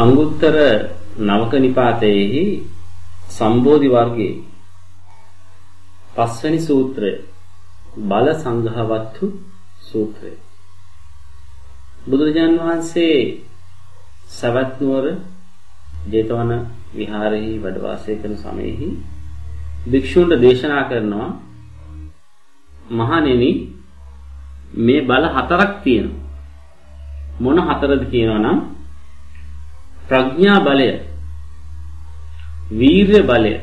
අංගුත්තර නවක නිපාතයේහි සම්බෝධි වර්ගයේ පස්වෙනි සූත්‍රය බල සංඝවත්තු සූත්‍රය. බුදුරජාන් වහන්සේ සවැත් නුවර ජේතවන විහාරයේ වැඩ වාසය කරන සමයේහි භික්ෂුන්ට දේශනා කරනවා මහණෙනි මේ බල හතරක් තියෙනවා. මොන හතරද කියනවා නම් ප්‍රඥා බලය වීර්ය බලය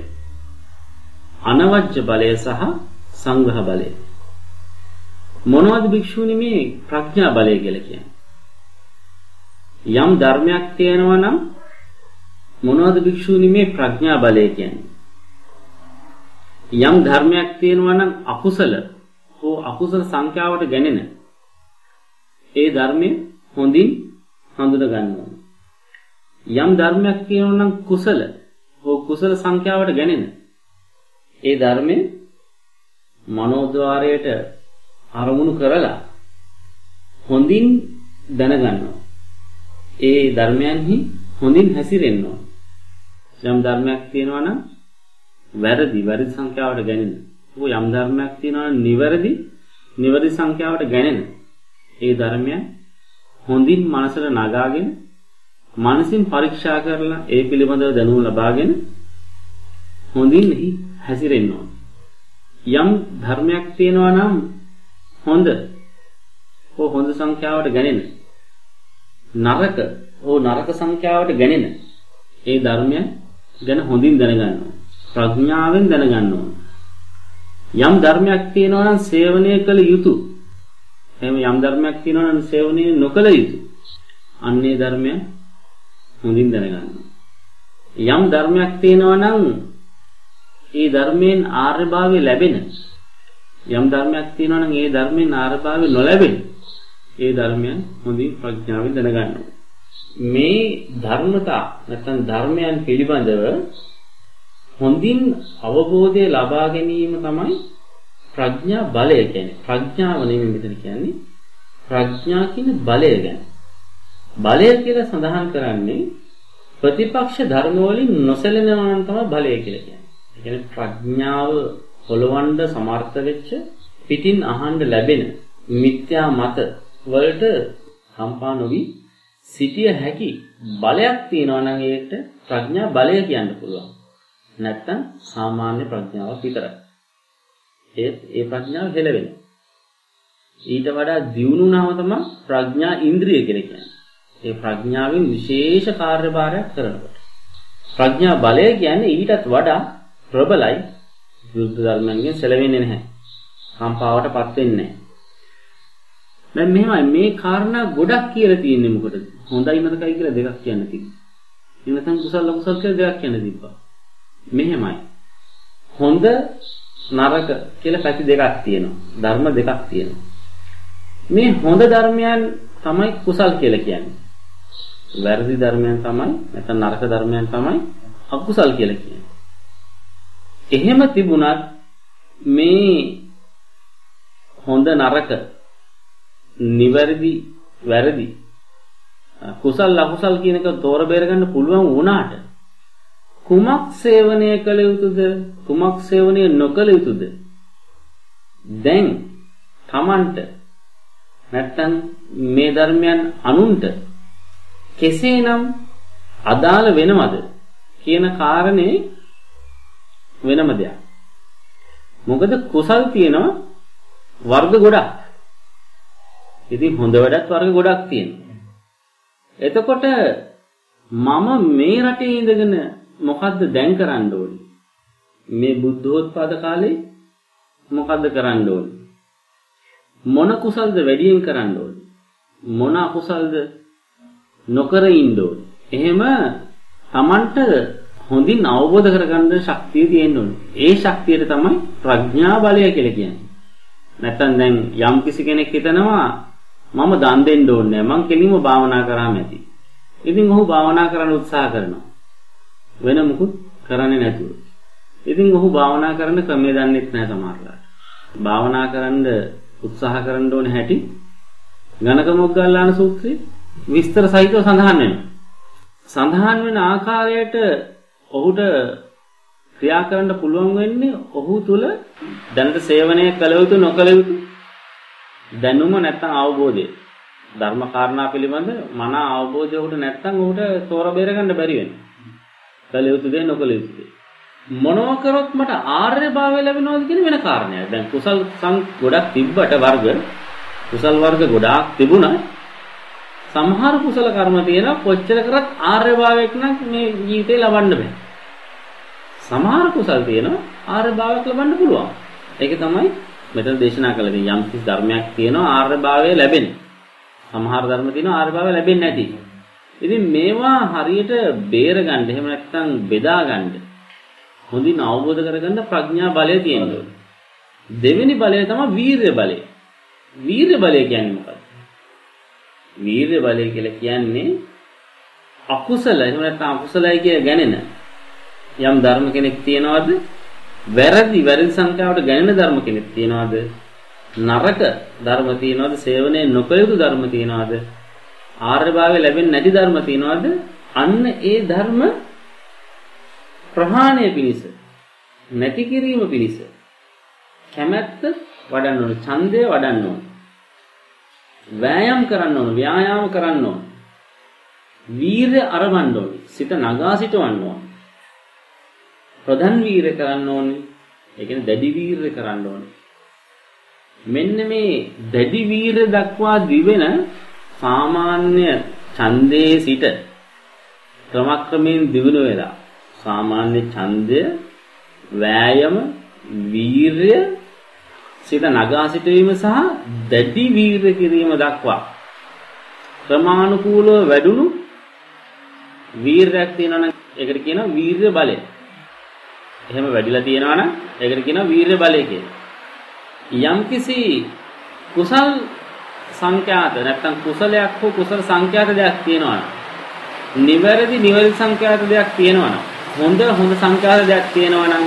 අනවජ්‍ය බලය සහ සංග්‍රහ බලය. මොනවද භික්ෂුනි මේ ප්‍රඥා බලය කියලා කියන්නේ? යම් ධර්මයක් තියෙනවා නම් මොනවද භික්ෂුනි මේ ප්‍රඥා බලය කියන්නේ? යම් ධර්මයක් තියෙනවා නම් අකුසල හෝ අකුසල සංඛ්‍යාවට ගැනෙන ඒ ධර්මය හොඳින් හඳුන ගන්නවා යම් ධර්මයක් කියනවා නම් කුසල. හෝ කුසල සංඛ්‍යාවට ගැනෙන. ඒ ධර්මයේ මනෝද්වාරයට අරමුණු කරලා හොඳින් දැනගන්නවා. ඒ ධර්මයන්හි හොඳින් හැසිරෙන්න ඕන. යම් ධර්මයක් තියෙනවා නම් වැරදි වැරදි සංඛ්‍යාවට ගැනෙන. හෝ යම් ධර්මයක් තියෙනවා නම් නිවැරදි නිවැරදි සංඛ්‍යාවට ගැනෙන. ඒ ධර්මයන් හොඳින් මනසට නගාගෙන මනසින් පරීක්ෂා කරලා ඒ පිළිබඳව දැනුම ලබාගෙන හොඳින් හැසිරෙන්න ඕන. යම් ධර්මයක් තියෙනවා නම් හොඳ හෝ හොඳ සංඛ්‍යාවට ගැනෙන නරක හෝ නරක සංඛ්‍යාවට ගැනෙන ඒ ධර්මය ගැන හොඳින් දැනගන්න ඕන. ප්‍රඥාවෙන් දැනගන්න ඕන. යම් ධර්මයක් තියෙනවා නම් සේවනය කළ යුතු. එහෙම යම් ධර්මයක් තියෙනවා නම් සේවනය නොකළ යුතු. අන්නේ ධර්මය හොඳින් දැනගන්න. යම් ධර්මයක් තියෙනවා නම් ඒ ධර්මයෙන් ආර්යභාවය ලැබෙන යම් ධර්මයක් තියෙනවා නම් ඒ ධර්මයෙන් ආර්යභාවය නොලැබෙන ඒ ධර්මයන් හොඳින් ප්‍රඥාවෙන් දැනගන්න මේ ධර්මතා නැත්නම් ධර්මයන් පිළිබඳව හොඳින් අවබෝධය ලබා ගැනීම තමයි ප්‍රඥා බලය කියන්නේ. ප්‍රඥාව නෙමෙයි මෙතන කියන්නේ. ප්‍රඥා කියන බලය ගැන. බලය කියලා සඳහන් කරන්නේ ප්‍රතිපක්ෂ ධර්ම වලින් නොසැලෙනවා නම් තමයි බලය කියලා කියන්නේ. ඒ කියන්නේ ප්‍රඥාව හොලවන්න සමර්ථ වෙච්ච පිටින් අහන්න ලැබෙන මිත්‍යා මත වලට කම්පා නොවි සිටිය හැකි බලයක් තියෙනවා නම් ඒකට ප්‍රඥා බලය කියන්න පුළුවන්. නැත්තම් සාමාන්‍ය ප්‍රඥාවක් විතරයි. ඒත් ඒ ප්‍රඥාව හෙලවෙනවා. ඊට වඩා දියුණු නම තමයි ප්‍රඥා ඉන්ද්‍රිය කියලා කියන්නේ. ඒ ප්‍රඥාවෙන් විශේෂ කාර්යභාරයක් කරනකොට. ප්‍රඥා බලය කියන්නේ ඊටත් වඩා ප්‍රබලයි විරුද්ධ ධර්මයන්ගෙන් සැලවෙන්නේ නැහැ. කම්පාවටපත් වෙන්නේ නැහැ. දැන් මෙහෙමයි මේ කාරණා ගොඩක් කියලා තියෙන්නේ මොකටද? හොඳයි නරකයි කියලා දෙකක් කියන්න තිබ්බා. එනතන් කුසල කුසල කියලා දෙකක් කියන්න තිබ්බා. මෙහෙමයි. හොඳ නරක කියලා පැති දෙකක් තියෙනවා. ධර්ම දෙකක් තියෙනවා. මේ හොඳ ධර්මයන් තමයි කුසල් කියලා කියන්නේ. වැරදි ධර්මයන් තමයි නැත්නම් නරක ධර්මයන් තමයි අකුසල් කියලා කියන්නේ. එහෙම තිබුණත් මේ හොඳ නරක නිවැරදි වැරදි කුසල් අකුසල් කියන එක තෝර බේර ගන්න පුළුවන් වුණාට කුමක් සේවනය කළ යුතුද කුමක් සේවනය නොකළ යුතුද දැන් Tamanට නැත්තම් මේ ධර්මයන් අනුන්ට කෙසේනම් අදාළ වෙනවද කියන කාරණේ වෙනම දෙයක්. මොකද කුසල් තියෙනවා වර්ග ගොඩක්. ඉතින් හොඳ වැඩත් වර්ග ගොඩක් තියෙනවා. එතකොට මම මේ රටේ ඉඳගෙන මොකද්ද දැන් කරන්න ඕනේ? මේ බුද්ධෝත්පාද කාලේ මොකද්ද කරන්න ඕනේ? මොන කුසල්ද වැඩියෙන් කරන්න ඕනේ? මොන අකුසල්ද නොකර ඉන්න ඕනේ? එහෙම Tamanට හොඳින් අවබෝධ කරගන්න ශක්තිය තියෙන්න ඕනේ. ඒ ශක්තියට තමයි ප්‍රඥා බලය කියලා කියන්නේ. නැත්තම් දැන් යම් කිසි කෙනෙක් හිතනවා මම දන් දෙන්න ඕනේ මං කෙලින්ම භාවනා කරාම ඇති. ඉතින් ඔහු භාවනා කරන්න උත්සාහ කරනවා. වෙන මුකුත් කරන්නේ නැතුව. ඉතින් ඔහු භාවනා කරන්න ක්‍රමය දන්නෙත් නැහැ සමහරවිට. භාවනා කරන්න උත්සාහ කරන්න ඕනේ හැටි ගණක මොග්ගල්ලාන සූත්‍රයේ විස්තර සහිතව සඳහන් වෙනවා. සඳහන් වෙන ආකාරයට ඔහුට ක්‍රියා කරන්න පුළුවන් වෙන්නේ ඔහු තුල දැනට සේවනය කළ යුතු නොකළ යුතු දැනුම නැත්නම් අවබෝධය ධර්ම කාරණා පිළිබඳ මන අවබෝධය ඔහුට නැත්නම් ඔහුට තෝර බේර ගන්න බැරි වෙනවා. කළ යුතු දේ නොකළ යුතු දේ. මොනවා කරොත් මට ආර්ය භාවය ලැබෙනවද කියන වෙන කාරණයක්. දැන් කුසල් සං ගොඩක් තිබ්බට වර්ග කුසල් වර්ග ගොඩාක් තිබුණා. සමහර කුසල කර්ම තියෙනවා කොච්චර කරත් ආර්ය භාවයක් නම් මේ ජීවිතේ ලබන්න බෑ. සමහර කුසල් තියෙනවා ආර්ය භාවයක් ලබන්න පුළුවන්. ඒක තමයි මෙතන දේශනා කළ තියෙන යම් කිසි ධර්මයක් තියෙනවා ආර්ය භාවය ලැබෙන්නේ. සමහර ධර්ම තියෙනවා ආර්ය භාවය ලැබෙන්නේ නැති. ඉතින් මේවා හරියට බේර ගන්න එහෙම නැත්නම් බෙදා ගන්න හොඳින් අවබෝධ කරගන්න ප්‍රඥා බලය තියෙනවා. දෙවෙනි බලය තමයි වීර්ය බලය. වීර්ය බලය කියන්නේ මොකක්ද? වීර්ය බලය කියලා කියන්නේ අකුසල එහෙම නැත්නම් අකුසලයි කිය ගැනෙන. යම් ධර්ම කෙනෙක් තියනවද? වැරදි වැරදි සංඛ්‍යාවට ගැනෙන ධර්ම කෙනෙක් තියනවද? නරක ධර්ම තියනවද? සේවනයේ නොකළ යුතු ධර්ම තියනවද? ආර්යභාවය ලැබෙන්නේ නැති ධර්ම තියනවද? අන්න ඒ ධර්ම ප්‍රහාණය පිණිස නැති කිරීම පිණිස කැමැත්ත වඩන්න ඕන ඡන්දය වඩන්න ඕන. වෑයම් කරන්න ඕන ව්‍යායාම කරන්න ඕන. වීරය අරවන්න ඕන සිත නගා සිටවන්න ඕන. ප්‍රධාන වීරය කරන්න ඕනේ ඒ කියන්නේ දැඩි වීරය කරන්න ඕනේ. මෙන්න මේ දැඩි වීරය දක්වා දිවෙන සාමාන්‍ය ඡන්දයේ සිට ක්‍රමක්‍රමයෙන් දිනු වෙලා සාමාන්‍ය ඡන්දය වෑයම වීරය සිත නගා සිටවීම සහ දැඩි වීරය කිරීම දක්වා ක්‍රමානුකූලව වැඩුණු වීරයක් තියෙනවා නම් ඒකට කියනවා වීරය බලය. එහෙම වැඩිලා තියෙනවා නම් ඒකට කියනවා වීරය බලය කියලා. යම්කිසි කුසල් සංඛ්‍යාත නැත්නම් කුසලයක් හෝ කුසල සංඛ්‍යාත දෙයක් තියෙනවා නිවැරදි නිවැරදි සංඛ්‍යාත දෙයක් තියෙනවා හොඳ හොඳ සංඛ්‍යාත දෙයක් තියෙනවා නම්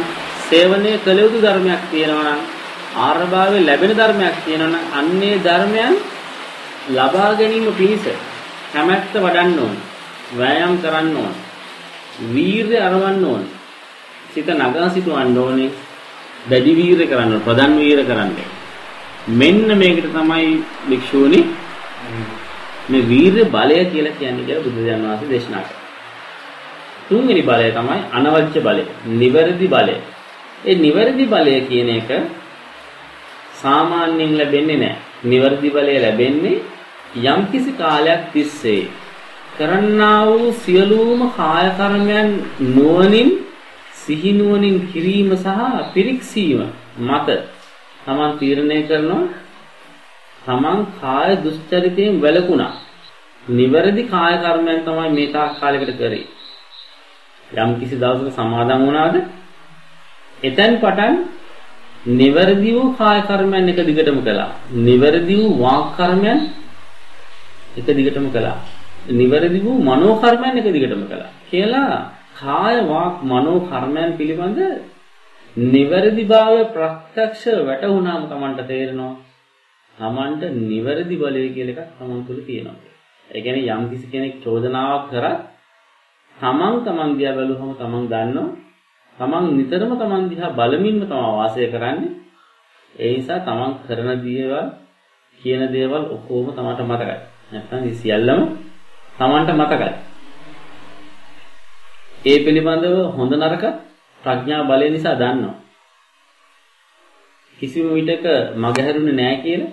සේවනයේ කළ යුතු ධර්මයක් තියෙනවා නම් ආර්යභාවයේ ලැබෙන ධර්මයක් තියෙනවා නම් අන්නේ ධර්මයන් ලබා ගැනීම පිණිස කැමැත්ත වඩන්න ඕන. වෑයම් කරන්න ඕන. වීරය අරවන්න ඕන. සිත නගා සිටවන්න ඕනේ. දැඩි වීරය කරන්න ඕන. ප්‍රධාන වීරය කරන්න. මෙන්න මේකට තමයි භික්ෂූනි මේ වීරය බලය කියලා කියන්නේ කියලා බුදුදහම වාසේ දේශනා කළා. තුන්වෙනි බලය තමයි අනවජ්‍ය බලය. නිවැරදි බලය. ඒ නිවැරදි බලය කියන එක සාමාන්‍යයෙන් ලැබෙන්නේ නැහැ. නිවර්දි බලය ලැබෙන්නේ යම්කිසි කාලයක් තිස්සේ කරන්නා වූ සියලුම කාය කර්මයන් නුවණින් සිහි නුවණින් කිරීම සහ පිරික්සීම මත තමන් තීරණය කරනවා තමන් කාය දුස්චරිතයෙන් වැළකුණා. නිවැරදි කාය කර්මයන් තමයි මේ තාක් කාලයකට කරේ. යම් කිසි දවසක සමාදන් වුණාද එතෙන් පටන් නිවැරදි වූ කාය කර්මයන් එක දිගටම කළා. නිවැරදි වූ වාක් කර්මයන් එක දිගටම කළා. නිවැරදි වූ මනෝ කර්මයන් එක දිගටම කළා. කියලා කාය වාක් මනෝ කර්මයන් පිළිබඳ නිවැරදිභාවය ප්‍රත්‍යක්ෂ වැටහුණාම Tamanට තේරෙනවා. Tamanට නිවැරදි බලය කියලා එකක් Taman තුල තියෙනවා. ඒ කියන්නේ යම් කිසි කෙනෙක් චෝදනාවක් කරත් Taman Taman දිහා බැලුවම Taman දන්නවා තමන් නිතරම තමන් දිහා බලමින්ම තමයි වාසය කරන්නේ. ඒ නිසා තමන් කරන දේවල් කියන දේවල් ඔක්කොම තමන්ට මතකයි. නැත්නම් මේ සියල්ලම තමන්ට මතකයි. ඒ පිළිබඳව හොඳ නරක ප්‍රඥා බලය නිසා දන්නවා. කිසිම විටක මගහැරුනේ නැහැ කියලා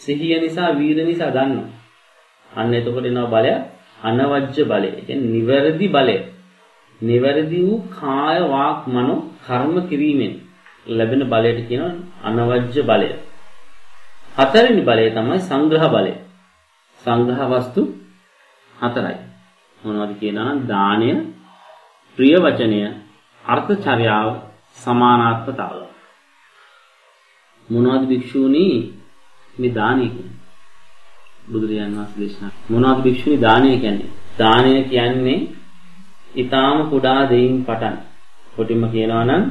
සිහිය නිසා වීර නිසා දන්නවා. අන්න එතකොට එනවා බලය අනවජ්‍ය බලය. ඒ කියන්නේ නිවැරදි බලය. නිවැරදි වූ කාය වාක් මනෝ කර්ම කිරීමෙන් ලැබෙන බලයට කියනවා අනවජ්‍ය බලය. හතරවෙනි බලය තමයි සංග්‍රහ බලය. සංග්‍රහ වස්තු හතරයි. මොනවද කියනවා නම් දානය, ප්‍රිය වචනය, අර්ථචර්යාව, සමානාත්මතාව. මොනවද භික්ෂූනි මේ දානය කියන්නේ? බුදුරජාණන් වහන්සේ දේශනා මොනවද භික්ෂුනි දානය කියන්නේ? දානය කියන්නේ ඊටාම කුඩා දෙයින් පටන් කොටින්ම කියනවා නම්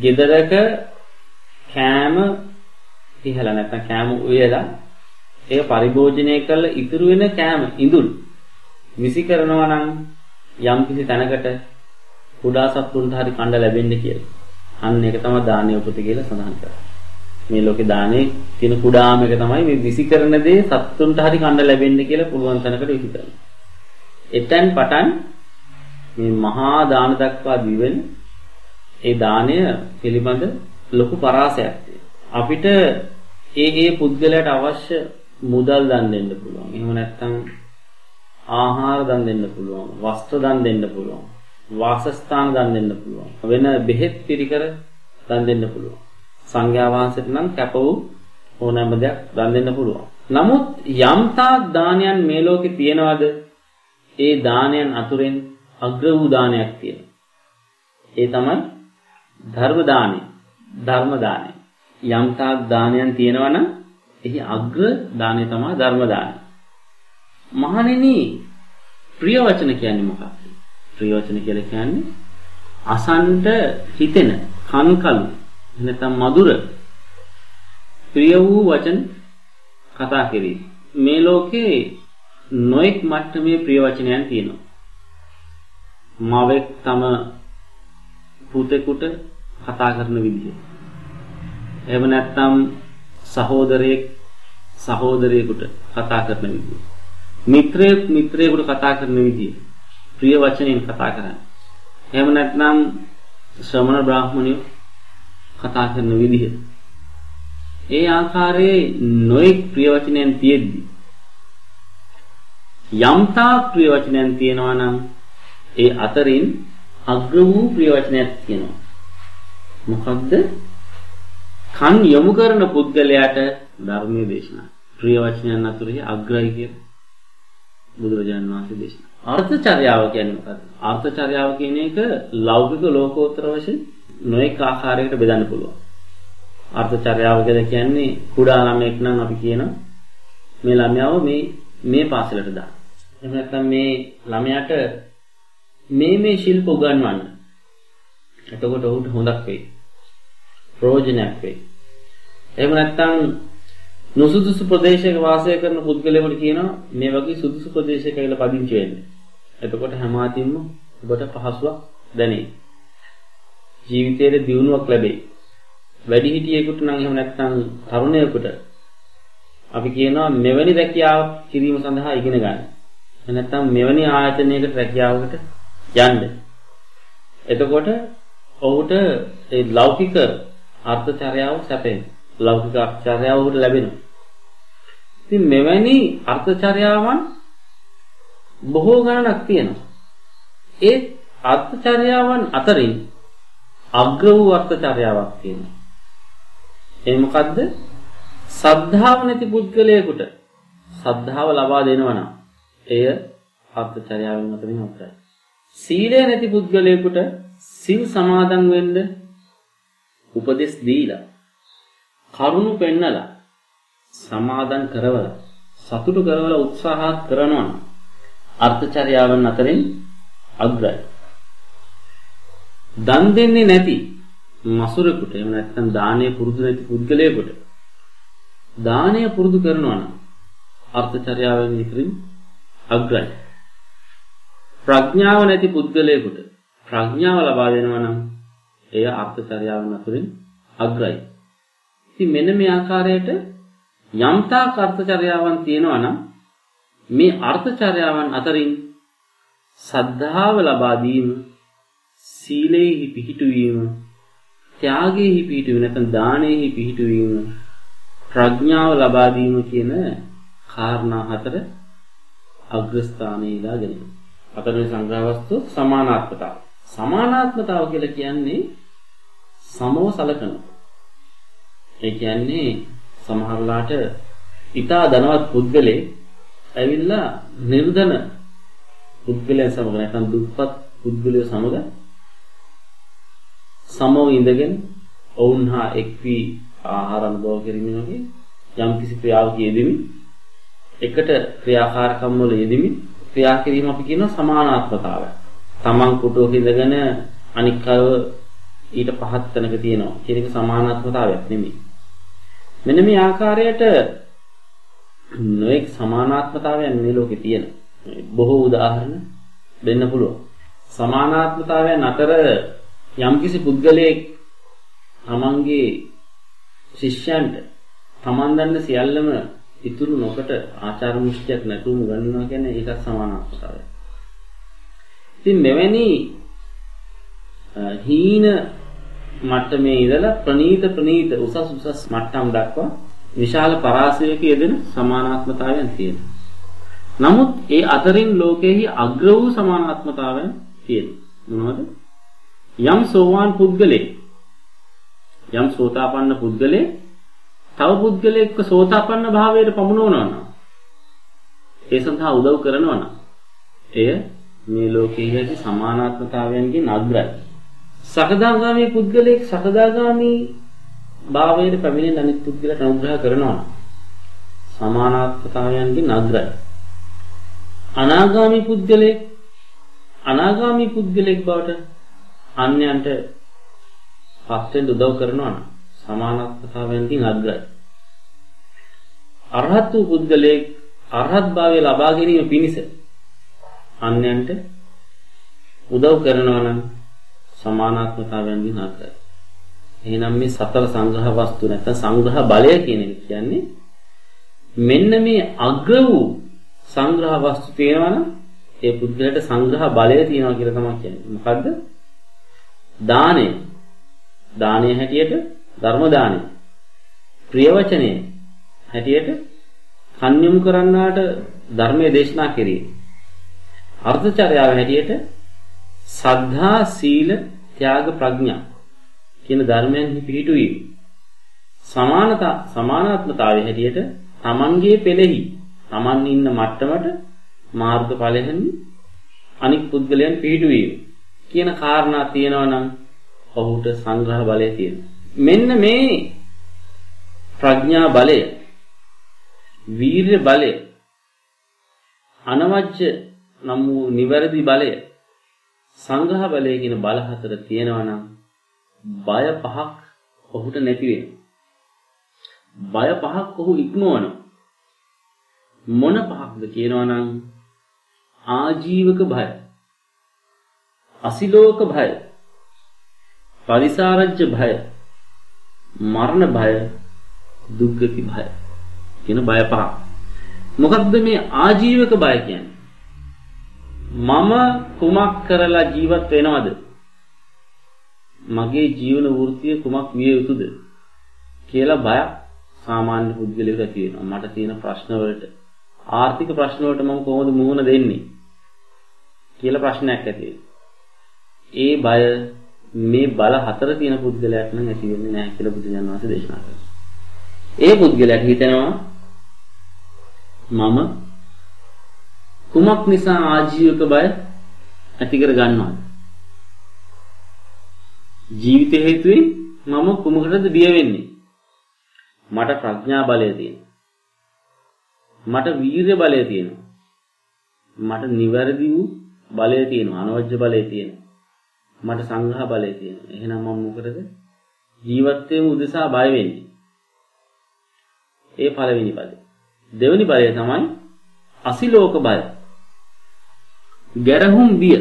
ගෙදරක කෑම ඉහලා නැත්නම් කෑම උයලා ඒක පරිභෝජනය කරලා ඉතුරු වෙන කෑම ඉඳුල් විසි කරනවා නම් යම් කිසි තැනකට කුඩා සත්තුන්ට හරි කණ්ඩ ලැබෙන්න කියලා. අන්න ඒක තමයි දානීය උපත කියලා සඳහන් කරන්නේ. මේ ලෝකේ දානේ තියෙන කුඩාම එක තමයි මේ විසි කරන දේ සත්තුන්ට හරි කණ්ඩ ලැබෙන්න කියලා පුළුවන් තැනකට විසි කරනවා. එතෙන් පටන් මේ මහා දාන දක්වා දිවෙන ඒ දාණය පිළිබඳ ලොකු පරාසයක් අපිට ඒ ඒ පුද්ගලයාට අවශ්‍ය මුදල් දන් දෙන්න පුළුවන්. එහෙම නැත්නම් ආහාර දන් දෙන්න පුළුවන්. වස්ත්‍ර දන් දෙන්න පුළුවන්. වාසස්ථාන දන් දෙන්න පුළුවන්. වෙන බෙහෙත් පිළිකර දන් දෙන්න පුළුවන්. සංඝයා වහන්සේට නම් කැප වූ ඕනෑම දෙයක් දන් දෙන්න පුළුවන්. නමුත් යම්තා දානයන් මේ ලෝකේ තියනවාද? ඒ දානයන් අතුරෙන් අග්‍ර වූ දානයක් තියෙනවා. ඒ තමයි ධර්ම දානය. ධර්ම දානය. යම්තා දානයන් තියෙනවා නම් එහි අග්‍ර දානය තමයි ධර්ම දානය. මහණෙනි ප්‍රිය වචන කියන්නේ මොකක්ද? ප්‍රිය වචන කියලා කියන්නේ අසන්ට හිතෙන කන්කලු නැත්නම් මధుර ප්‍රිය වූ වචන කතා කෙරේ. මේ ලෝකේ නොඑක් මට්ටමේ ප්‍රිය වචනයන් තියෙනවා. මවෙක් තම පුතෙකුට කතා කරන විදිය. එහෙම නැත්නම් සහෝදරයෙක් සහෝදරයෙකුට කතා කරන විදිය. මිත්‍රයෙක් මිත්‍රයෙකුට කතා කරන විදිය. ප්‍රිය වචනෙන් කතා කරන්නේ. එහෙම නැත්නම් ශ්‍රමණ බ්‍රාහ්මණයෝ කතා කරන විදිහ. ඒ ආකාරයේ නොඑක් ප්‍රිය වචනයන් තියෙද්දි යම්තා ප්‍රිය වචනයන් තියෙනවා නම් ඒ අතරින් අග්‍ර වූ ප්‍රිය වචනයක් තියෙනවා. මොකක්ද? කන් යොමු කරන පුද්ගලයාට ධර්මයේ දේශනා. ප්‍රිය වචනයන් අතුරේ අග්‍රයි කියලා බුදුරජාණන් වහන්සේ දේශනා. අර්ථචර්යාව කියන්නේ මොකක්ද? අර්ථචර්යාව කියන එක ලෞකික ලෝකෝත්තර වශයෙන් නොඑක ආකාරයකට බෙදන්න පුළුවන්. අර්ථචර්යාව කියලා කියන්නේ කුඩා ළමයෙක් නම් අපි කියනවා මේ ළමයාව මේ මේ පාසලට දාන්න. එහෙම නැත්නම් මේ ළමයාට මේ මේ ශිල්ප උගන්වන්න. එතකොට ඔහුට හොඳක් වෙයි. ප්‍රයෝජනයක් වෙයි. එහෙම නැත්නම් නුසුදුසු ප්‍රදේශයක වාසය කරන පුද්ගලයෙකුට කියනවා මේ වගේ සුදුසු ප්‍රදේශයක ඇවිල්ලා පදිංචි වෙන්න. එතකොට හැම අතින්ම ඔබට පහසුවක් දැනේ. ජීවිතයේ දියුණුවක් ලැබෙයි. වැඩිහිටියෙකුට නම් එහෙම නැත්නම් තරුණයෙකුට අපි කියනවා මෙවැනි රැකියාවක් කිරීම සඳහා ඉගෙන ගන්න. නැත්නම් මෙවැනි ආයතනයකට රැකියාවකට යන්න. එතකොට ඔහුට ඒ ලෞකික අර්ථචර්යාව සැපෙන. ලෞකික අර්ථචර්යාව ඔහුට ලැබෙනවා. ඉතින් මෙවැනි අර්ථචර්යාවන් බොහෝ ගණනක් තියෙනවා. ඒ අර්ථචර්යාවන් අතරින් අග්‍ර වූ අර්ථචර්යාවක් තියෙනවා. ඒ මොකද්ද? සද්ධාව නැති පුද්ගලයෙකුට සද්ධාව ලබා දෙනවා නම් එය අර්ථචර්යාවෙන් අතරින් අග්‍රයි. සීලය නැති පුද්ගලයෙකුට සිල් සමාදන් වෙන්න උපදෙස් දීලා කරුණු පෙන්නලා සමාදන් කරවලා සතුටු කරවලා උත්සාහත් කරනවා නම් අර්ථචර්යාවන් අතරින් අග්‍රයි. දන් දෙන්නේ නැති මසුරෙකුට එහෙම නැත්නම් දානය පුරුදු නැති පුද්ගලයෙකුට දානය පුරුදු කරනවා නම් අර්ථචර්යාවෙන් ඉතින් අග්‍රයි. ප්‍රඥාව නැති පුද්ගලයෙකුට ප්‍රඥාව ලබා දෙනවා නම් එය අර්ථචර්යාවන් අතරින් අග්‍රයි. ඉතින් මෙන්න මේ ආකාරයට යම්තා අර්ථචර්යාවන් තියෙනවා නම් මේ අර්ථචර්යාවන් අතරින් සද්ධාව ලබා දීම සීලේහි පිහිටුවීම ත්‍යාගයේහි පිහිටුවීම නැත්නම් දානයේහි පිහිටුවීම ප්‍රඥාව ලබා දීම කියන කාරණා හතර අග්‍රස්ථානයේ ඉලා ගැනීම. අතරේ සංග්‍රහ වස්තු සමානාත්මතාව. සමානාත්මතාව කියලා කියන්නේ සමව සලකන. ඒ කියන්නේ සමහරලාට ඊටා ධනවත් පුද්ගලෙක් ඇවිල්ලා නිර්ධන පුද්ගලයන් සමග නැත්නම් දුප්පත් පුද්ගලයෝ සමග සමව ඉඳගෙන ඔවුන් හා එක් වී ආහාර අනුභව කිරීමෙන් වගේ යම් කිසි ක්‍රියාවක යෙදෙමින් එකට ක්‍රියාකාරකම් වල යෙදෙමින් ක්‍රියා කිරීම අපි කියනවා සමානාත්මතාවය. තමන් කුටුවක ඉඳගෙන අනික් අයව ඊට පහත් තැනක තියෙනවා කියන එක සමානාත්මතාවයක් නෙමෙයි. මෙන්න මේ ආකාරයට නොඑක් සමානාත්මතාවයන් මේ ලෝකේ තියෙනවා. බොහෝ උදාහරණ දෙන්න පුළුවන්. සමානාත්මතාවයන් අතර යම්කිසි පුද්ගලයෙක් තමන්ගේ ශිෂ්‍යයන්ට තමන් දන්න සියල්ලම ඉතුරු නොකොට ආචාර මුෂ්ටියක් නැතුවම ගන්නවා කියන්නේ ඒකත් සමානාත්මතාවය. ඉතින් මෙවැනි හීන මට්ටමේ ඉඳලා ප්‍රනීත ප්‍රනීත උසස් උසස් මට්ටම් දක්වා විශාල පරාසයක යෙදෙන සමානාත්මතාවයන් තියෙනවා. නමුත් ඒ අතරින් ලෝකෙහි අග්‍ර වූ සමානාත්මතාවයන් තියෙනවා. මොනවද? යම් සෝවාන් පුද්ගලෙක් යම් සෝතාපන්න පුද්ගලෙක් තව පුද්ගලෙක්ව සෝතාපන්න භාවයට පමුණවනවා නම් ඒ සඳහා උදව් කරනවා නම් එය මේ ලෝකයේ ඇති සමානාත්මතාවයන්ගෙන් අග්‍රයි. සකදාගාමී පුද්ගලයෙක් සකදාගාමී භාවයට පැමිණෙන අනිත් පුද්ගලට අනුග්‍රහ කරනවා නම් සමානාත්මතාවයන්ගෙන් අග්‍රයි. අනාගාමී පුද්ගලයෙක් අනාගාමී පුද්ගලයෙක් බවට අන්‍යයන්ට පස්වෙන් උදව් කරනවා නම් සමානාත්මතාවයන්ගෙන් අග්‍රයි. අරහත් වූ පුද්ගලයෙක් අරහත් භාවය ලබා ගැනීම පිණිස අන්‍යයන්ට උදව් කරනවා නම් සමානාත්මතාවයන්ගෙන් අග්‍රයි. එහෙනම් මේ සතර සංග්‍රහ වස්තු නැත්නම් සංග්‍රහ බලය කියන එක කියන්නේ මෙන්න මේ අග්‍ර වූ සංග්‍රහ වස්තු තියෙනවා නම් ඒ පුද්ගලයාට සංග්‍රහ බලය තියෙනවා කියලා තමයි කියන්නේ. මොකද්ද? දානය. දානය හැටියට ධර්ම දානය. ප්‍රිය වචනය හැටියට කන්‍යම් කරන්නාට ධර්මයේ දේශනා කිරීම. අර්ථචර්යාව හැටියට සද්ධා සීල ත්‍යාග ප්‍රඥා කියන ධර්මයන්හි පිහිටුවීම. සමානතා සමානාත්මතාවයේ හැටියට තමන්ගේ පෙළෙහි තමන් ඉන්න මට්ටමට මාර්ගඵලයෙන් අනික් පුද්ගලයන් පිහිටුවීම කියන කාරණා තියෙනවා නම් ඔහුට සංග්‍රහ බලය තියෙනවා. මෙන්න මේ ප්‍රඥා බලය වීර්ය බලය අනවජ්‍ය නම් වූ නිවැරදි බලය සංග්‍රහ බලය කියන බල හතර තියෙනවා නම් බය පහක් ඔහුට නැති වෙනවා. බය පහක් ඔහු ඉක්මවනවා. මොන පහක්ද කියනවා නම් ආජීවක භය, අසිලෝක භය, පරිසාරජ්‍ය භය, මරණ භය, දුක්ගති භය කියන බය පහ. මොකක්ද මේ ආජීවක බය කියන්නේ? මම කුමක් කරලා ජීවත් වෙනවද? මගේ ජීවන වෘත්තිය කුමක් විය යුතුද කියලා බයක් සාමාන්‍ය පුද්ගලයෙකුට ඇති වෙනවා. මට තියෙන ප්‍රශ්න වලට ආර්ථික ප්‍රශ්න වලට මම කොහොමද මුහුණ දෙන්නේ කියලා ප්‍රශ්නයක් ඇති ඒ බය මේ බල හතර තියෙන පුද්ගලයාට නම් ඇති වෙන්නේ නැහැ කියලා බුදුන් වහන්සේ දේශනා කරනවා. ඒ පුද්ගලයාට හිතෙනවා මම කුමක් නිසා ආජීවක බය ඇති කර ගන්නවද? ජීවිත හේතුවෙන් මම කුමකටද බිය වෙන්නේ? මට ප්‍රඥා බලය තියෙනවා. මට වීර්ය බලය තියෙනවා. මට නිවැරදි වූ බලය තියෙනවා. අනවජ්‍ය බලය තියෙනවා. මට සංඝහ බලය තියෙනවා. එහෙනම් මම මොකටද ජීවත් වෙමු උදෙසා බය වෙන්නේ? ඒ පළවෙනි පදේ. දෙවෙනි පදේ තමයි අසිලෝක බය. ගැරහුම් බිය.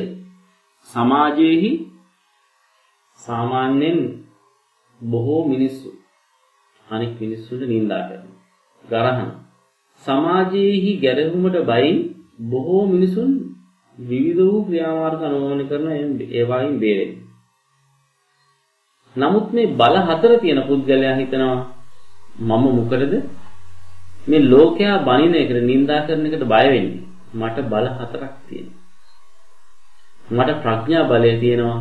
සමාජයේහි සාමාන්‍යයෙන් බොහෝ මිනිස්සු අනික් මිනිස්සුන්ට නිඳා කරනවා. ගරහන. සමාජයේහි ගැරහුමට බයින් බොහෝ මිනිසුන් විවිධ වූ ක්‍රියාමාර්ග අනුගමනය කරන ඒ වයින් බේරෙන්නේ. නමුත් මේ බල හතර තියෙන පුද්ගලයා හිතනවා මම මොකටද මේ ලෝකයා බනින එකට නිඳා කරන එකට බය වෙන්නේ? මට බල හතරක් තියෙනවා. මට ප්‍රඥා බලය තියෙනවා.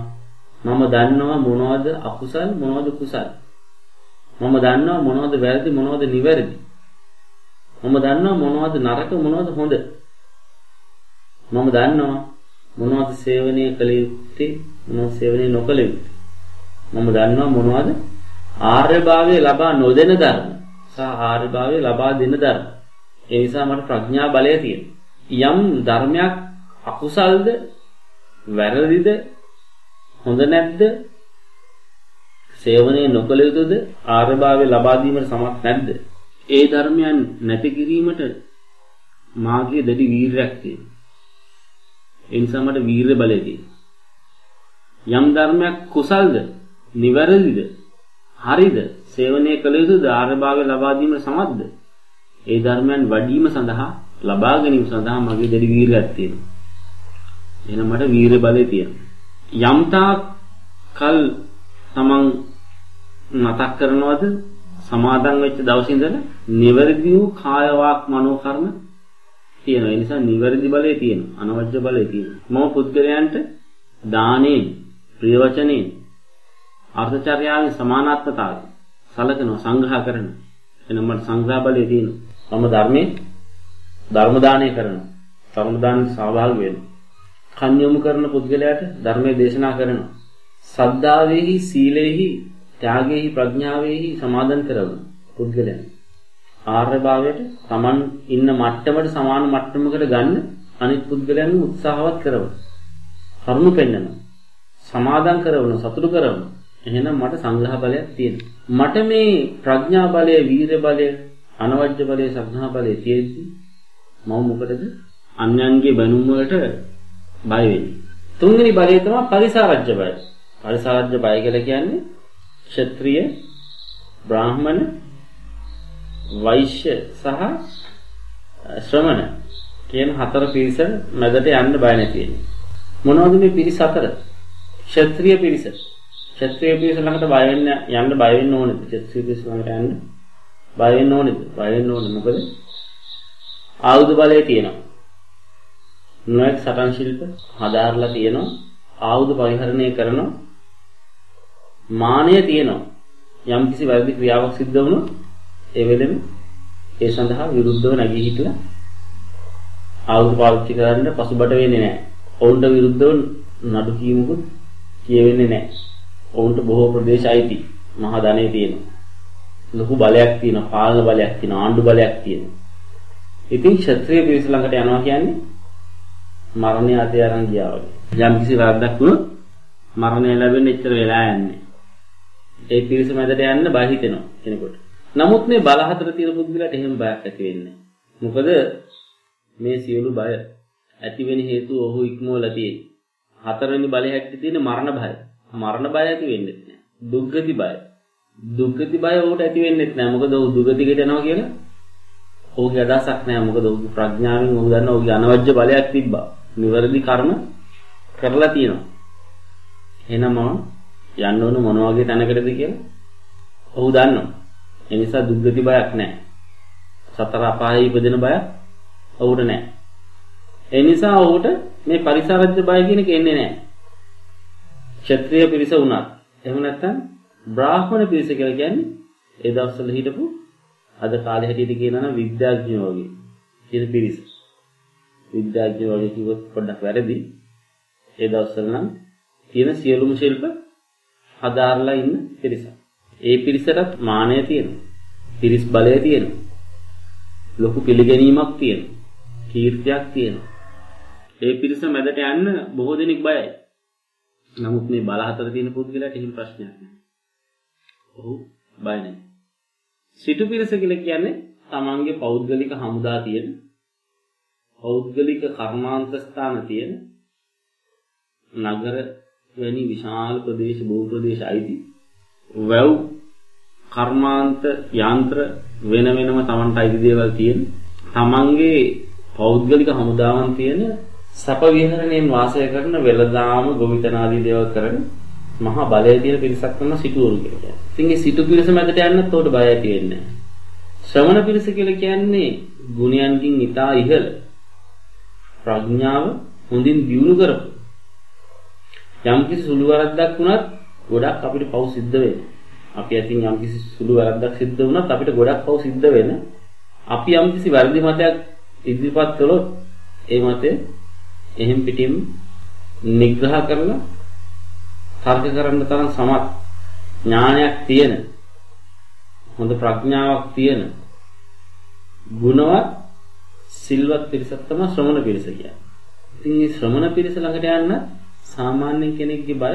මම දන්නවා මොනවද අකුසල් මොනවද කුසල්. මම දන්නවා මොනවද වැරදි මොනවද නිවැරදි. මම දන්නවා මොනවද නරක මොනවද හොඳ. මම දන්නවා මොනවද සේවනය කළ යුත්තේ මොනවද සේවනය නොකළ යුත්තේ. මම දන්නවා මොනවද ආර්යභාවය ලබා නොදෙන ධර්ම සහ ආර්යභාවය ලබා දෙන ධර්ම. ඒ නිසා මට ප්‍රඥා බලය තියෙනවා. යම් ධර්මයක් අකුසල්ද වැරදිද හොඳ නැද්ද සේවනයේ නොකළ යුතුද ආර්යභාවය ලබා දීමට සමත් නැද්ද ඒ ධර්මයන් නැති කිරීමට මාගේ දැඩි වීරයක් තියෙනවා ඒ නිසා මට වීරිය බලය තියෙනවා. යම් ධර්මයක් කුසල්ද, නිවැරදිද, හරිද, සේවනය කළ යුතුද, ආර්යභාවය ලබා දීම සමත්ද? ඒ ධර්මයන් වඩීම සඳහා ලබා ගැනීම සඳහා මගේ දැඩි වීරියක් තියෙනවා. එහෙනම් මට වීරිය බලය තියෙනවා. යම්තා කල් තමන් මතක් කරනවද සමාදන් වෙච්ච දවසේ ඉඳලා නිවැරදි වූ කාය වාක් මනෝ කර්ම තියෙනවා. ඒ නිසා නිවැරදි බලය තියෙනවා. අනවජ්‍ය බලය තියෙනවා. මම පුද්ගලයන්ට දානෙන්, ප්‍රිය වචනෙන්, අර්ථචර්යාවෙන් සමානාත්මතාවය සලකනවා, සංග්‍රහ කරනවා. එහෙනම් මට සංග්‍රහ බලය තියෙනවා. මම ධර්මයේ ධර්ම දානය කරනවා. ධර්ම දානෙ සහභාගී වෙනවා. කන් යොමු කරන පුද්ගලයාට ධර්මයේ දේශනා කරනවා. සද්ධාවේහි, සීලේහි, ත්‍යාගයේහි, ප්‍රඥාවේහි සමාදන් කරවන පුද්ගලයන්. ආර්ය භාවයට Taman ඉන්න මට්ටමට සමාන මට්ටමකට ගන්න අනිත් පුද්ගලයන් උත්සාහවත් කරවන. කරුණු පෙන්වන. සමාදන් කරවන, සතුටු කරවන. එහෙනම් මට සංග්‍රහ බලයක් තියෙනවා. මට මේ ප්‍රඥා බලය, වීර්ය බලය, අනවජ්‍ය බලය, සද්ධා බලය තියෙද්දි මම මොකටද අන්‍යයන්ගේ බැනුම් වලට බය වෙන්නේ. තුන්වෙනි බලය තමයි පරිසාරජ්‍ය බය. පරිසාරජ්‍ය බය කියලා කියන්නේ ක්ෂත්‍රීය, බ්‍රාහ්මණ, වෛශ්‍ය සහ ශ්‍රමණ කියන හතර පිරිස මැදට යන්න බය නැති වෙන්නේ. මොනවද මේ පිරිස හතර? ක්ෂත්‍රීය පිරිස. ක්ෂත්‍රීය පිරිස ළඟට බය වෙන්න යන්න බය වෙන්න ඕනේද? ක්ෂත්‍රීය පිරිස ළඟට යන්න බය වෙන්න ඕනේද? බය වෙන්න ඕනේ. මොකද ආයුධ බලය තියෙනවා. නොඑක් සටන් ශිල්ප හදාarලා තියෙනවා. ආයුධ පරිහරණය කරනවා. මානය තියෙනවා. යම් කිසි වැරදි ක්‍රියාවක් සිද්ධ වුණොත් ඒ වෙලෙම ඒ සඳහා විරුද්ධව නැගී හිටලා ආයුධ පාවිච්චි කරන්න පසුබට වෙන්නේ නැහැ. ඔවුන්ට විරුද්ධව නඩු කීමකුත් කියවෙන්නේ නැහැ. ඔවුන්ට බොහෝ ප්‍රදේශ අයිති. මහා ධනෙ තියෙනවා. ලොකු බලයක් තියෙනවා, පාලන බලයක් තියෙනවා, ආණ්ඩු බලයක් තියෙනවා. ඉතින් ක්ෂත්‍රීය පිරිස ළඟට යනවා කියන්නේ මරණය අතේ අරන් ගියා වගේ. යම් කිසි වරදක් වුණොත් මරණය ලැබෙන්නේ එච්චර වෙලා යන්නේ. ඒ පිරිස මැදට යන්න බය හිතෙනවා කෙනෙකුට. නමුත් මේ බල හතර තියෙන පුද්ගලයාට එහෙම බයක් ඇති වෙන්නේ මොකද මේ සියලු බය ඇති වෙන හේතුව ඔහු ඉක්මවලා තියෙන්නේ. හතරවෙනි බලය හැටි තියෙන මරණ බය. මරණ බය ඇති වෙන්නේ නැහැ. දුක්ගති බය. දුක්ගති බය ඔහුට ඇති වෙන්නේ නැහැ. මොකද ඔහු දුගතිකට යනවා කියලා ඔහුගේ අදහසක් නැහැ. මොකද ඔහුගේ ප්‍රඥාවෙන් ඔහු දන්නා ඔහුගේ අනවජ්‍ය බලයක් තිබ්බා. නිවැරදි කර්ම කරලා තියෙනවා. එහෙනම් යන්න ඕන මොන වගේ තැනකටද කියලා ඔහු දන්නවා. ඒ නිසා දුක්ගති බයක් නැහැ. සතර අපායේ ඉපදෙන බයක් ඔහුට නැහැ. ඒ නිසා ඔහුට මේ පරිසරජ්‍ය බය කියන එක එන්නේ නැහැ. ක්ෂත්‍රීය පිරිස වුණත් එහෙම නැත්නම් බ්‍රාහ්මණ පිරිස කියලා කියන්නේ ඒ දවස්වල හිටපු අද කාලේ හැටියට කියනවා නම් විද්‍යාඥයෝ වගේ කියන පිරිස. විද්‍යාඥයෝ වගේ කිව්වොත් පොඩ්ඩක් වැරදි. ඒ දවස්වල නම් තියෙන සියලුම ශිල්ප හදාarලා ඉන්න පිරිසක්. ඒ පිරිසටත් මානය තියෙනවා. පිරිස් බලය තියෙනවා. ලොකු පිළිගැනීමක් තියෙනවා. කීර්තියක් තියෙනවා. ඒ පිරිස මැදට යන්න බොහෝ දෙනෙක් බයයි. නමුත් මේ බල හතර තියෙන පුද්ගලයාට එහෙම ප්‍රශ්නයක් නැහැ. ඔහු බය නැහැ. සිටු පිරිස කියලා කියන්නේ තමන්ගේ පෞද්ගලික හමුදා තියෙන පෞද්ගලික කර්මාන්ත ස්ථාන තියෙන නගර වැනි විශාල ප්‍රදේශ බහු ප්‍රදේශ අයිති වැව් කර්මාන්ත යන්ත්‍ර වෙන වෙනම Tamanට අයිති දේවල් තියෙන තමන්ගේ පෞද්ගලික හමුදාවන් තියෙන සැප විහරණයෙන් වාසය කරන වෙළදාම ගොවිතැනාදී දේවල් කරන මහා බලය තියෙන පිරිසක් තමයි සිටුවරු කියලා කියන්නේ. ඉතින් මේ සිටු පිරිස මැදට යන්නත් උඩ බය ඇති වෙන්නේ නැහැ. ශ්‍රමණ පිරිස කියලා කියන්නේ ගුණයන්කින් ඉතා ඉහළ ප්‍රඥාව හොඳින් දියුණු කරපු යම්කිසි සුළු වරද්දක් වුණත් ගොඩක් අපිට පව් සිද්ධ වෙනවා. අපි අතින් යම්කිසි සුළු වරද්දක් සිද්ධ වුණත් අපිට ගොඩක් පව් සිද්ධ වෙන. අපි යම්කිසි වැරදි මතයක් ඉදිරිපත් කළොත් ඒ මතය එහෙම් පිටින් නිග්‍රහ කරලා තර්ක කරන්න තරම් සමත් ඥානයක් තියෙන හොඳ ප්‍රඥාවක් තියෙන ගුණවත් සිල්වත් පිරිසක් තමයි ශ්‍රමණ පිරිස කියන්නේ. ඉතින් මේ ශ්‍රමණ පිරිස ළඟට යන්න සාමාන්‍ය කෙනෙක්ගේ බය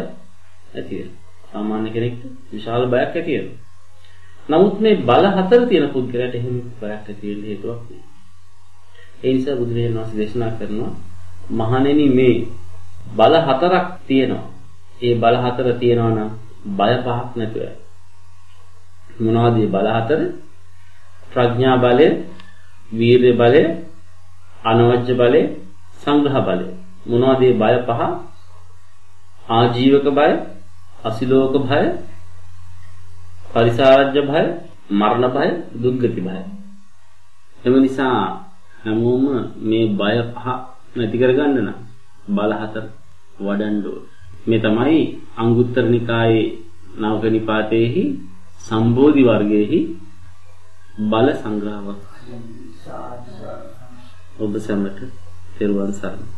ඇති වෙනවා. සාමාන්‍ය කෙනෙක්ට විශාල බයක් ඇති වෙනවා. නමුත් මේ බල හතර තියෙන පුද්ගලයාට එහෙම බයක් ඇති වෙන්න හේතුවක් නෑ. ඒ නිසා බුදුරජාණන් වහන්සේ දේශනා කරනවා මහණෙනි මේ බල හතරක් තියෙනවා. ඒ බල හතර තියෙනවා නම් බය පහක් නැතුව. මොනවද මේ බල හතර? ප්‍රඥා බලය, වීර්ය බලය, අනවජ්‍ය බලය, සංග්‍රහ බලය. මොනවද මේ බය පහ? ආජීවක බය, අසිලෝක භය, පරිසාරජ්‍ය භය, මරණ භය, දුක්ගති භය. එම නිසා හැමෝම මේ බය පහ නැති කරගන්න නම් බල හතර වඩන්න මේ තමයි අංගුත්තර නිකායේ නවක නිපාතේහි සම්බෝධි වර්ගයේහි බල සංග්‍රහවත්. ඔබ සැමට තෙරුවන් සරණයි